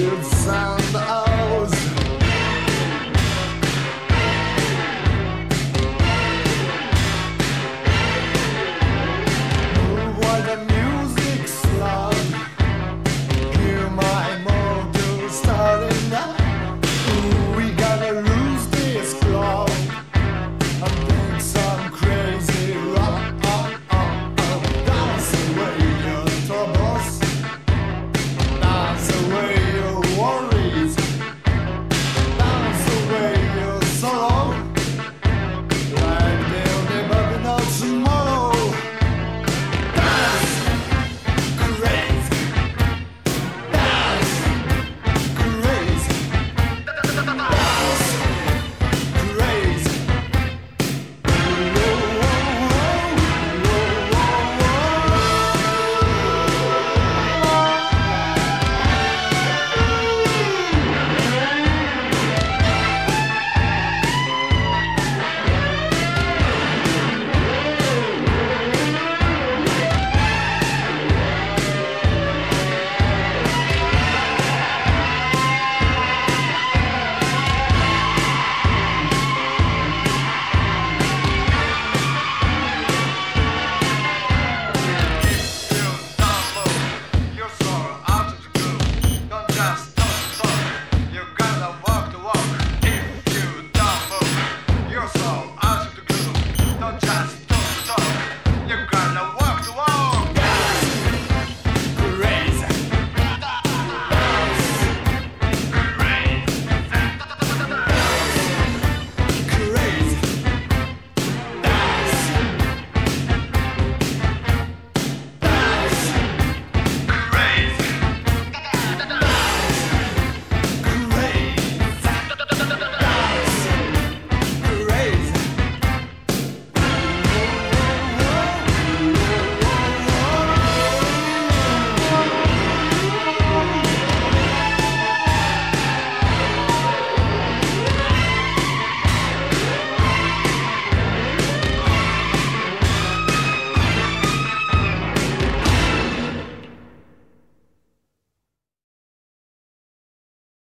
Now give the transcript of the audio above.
should uh, sound